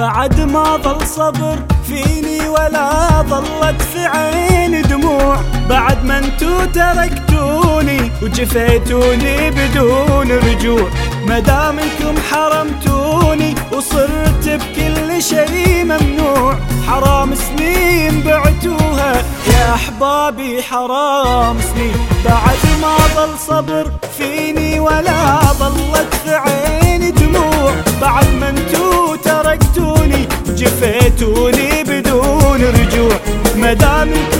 بعد ما ظل صبر فيني ولا ظلت في عيني دموع. بعد ما انتو تركتوني وجفيتوني بدون رجوع. مدامكم حرمتوني وصرت بكل شيء ممنوع. حرام سنين بعتوها يا أحبابي حرام سنين. بعد ما ظل صبر فيني جفيتوني بدون رجوع. مدامكم حرمتوني